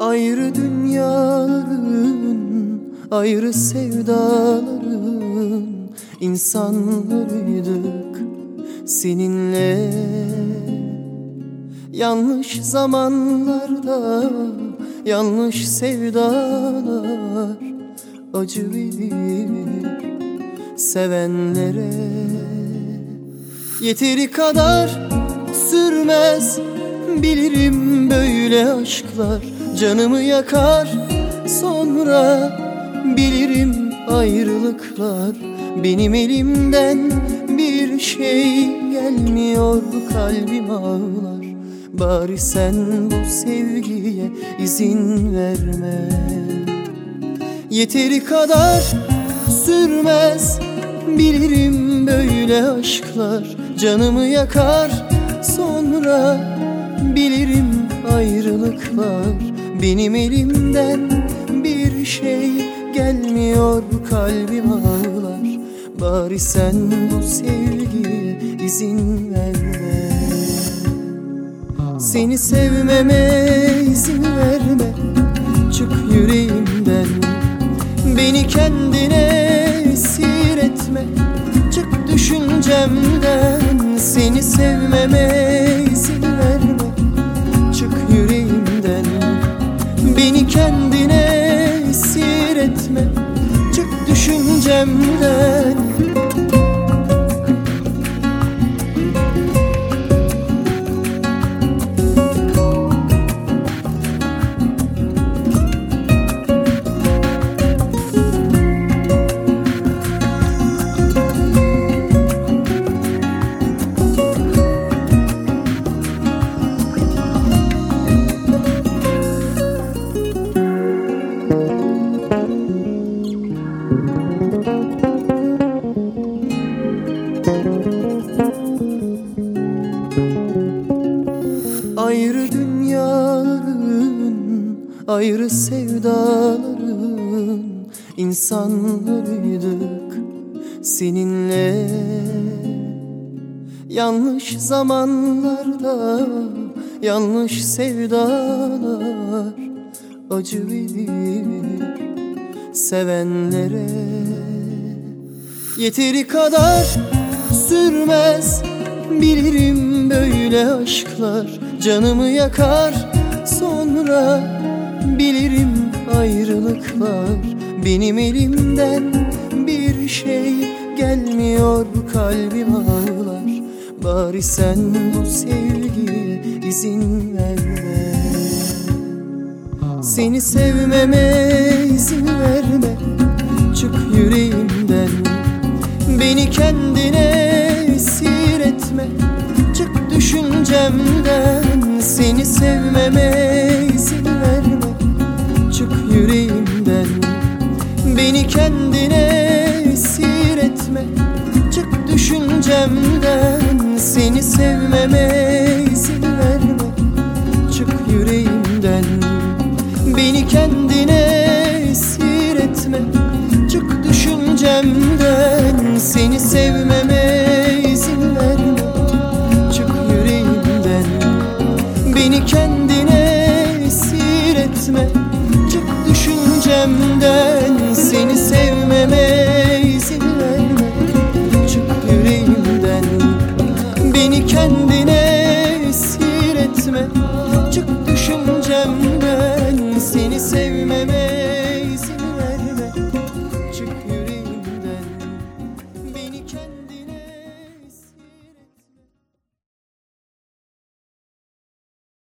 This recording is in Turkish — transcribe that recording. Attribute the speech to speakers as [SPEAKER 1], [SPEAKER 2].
[SPEAKER 1] Ayrı dünyaların, ayrı sevdaların insanlarıydık seninle. Yanlış zamanlarda, yanlış sevdalar acı verir sevenlere. Yeteri kadar sürmez. Bilirim böyle aşklar Canımı yakar. Sonra bilirim ayrılıklar. Benim elimden bir şey gelmiyor kalbim ağlar. Bari sen bu sevgiye izin verme. Yeteri kadar sürmez. Bilirim böyle aşklar Canımı yakar. Sonra Bilirim ayrılıklar. Benim elimden bir şey gelmiyor. Kalbim ağlar. Bari sen bu sevgiye izin verme. Seni sevmeme izin verme. Çık yüreğimden. Beni kendine esir etme. Çık düşüncemden Seni Ayrı dünyaların, ayrı sevdaların insanlarıydık seninle. Yanlış zamanlarda, yanlış sevdalar acı verir sevenlere. Yeteri kadar sürmez Bilirim böyle aşklar. Canımı yakar sonra Bilirim ayrılıklar. Benim elimden bir şey gelmiyor kalbim ağlar. Bari sen bu sevgiye izin verme. Seni sevmeme izin verme. Çık yüreğimden. Beni kendine esir etme. Çık düşüncemden. Seni sevmeme izin verme. Çık yüreğimden. Beni kendine esir etme. Çık düşüncemden. Seni sevmeme izin verme. Çık yüreğimden. Beni kendine esir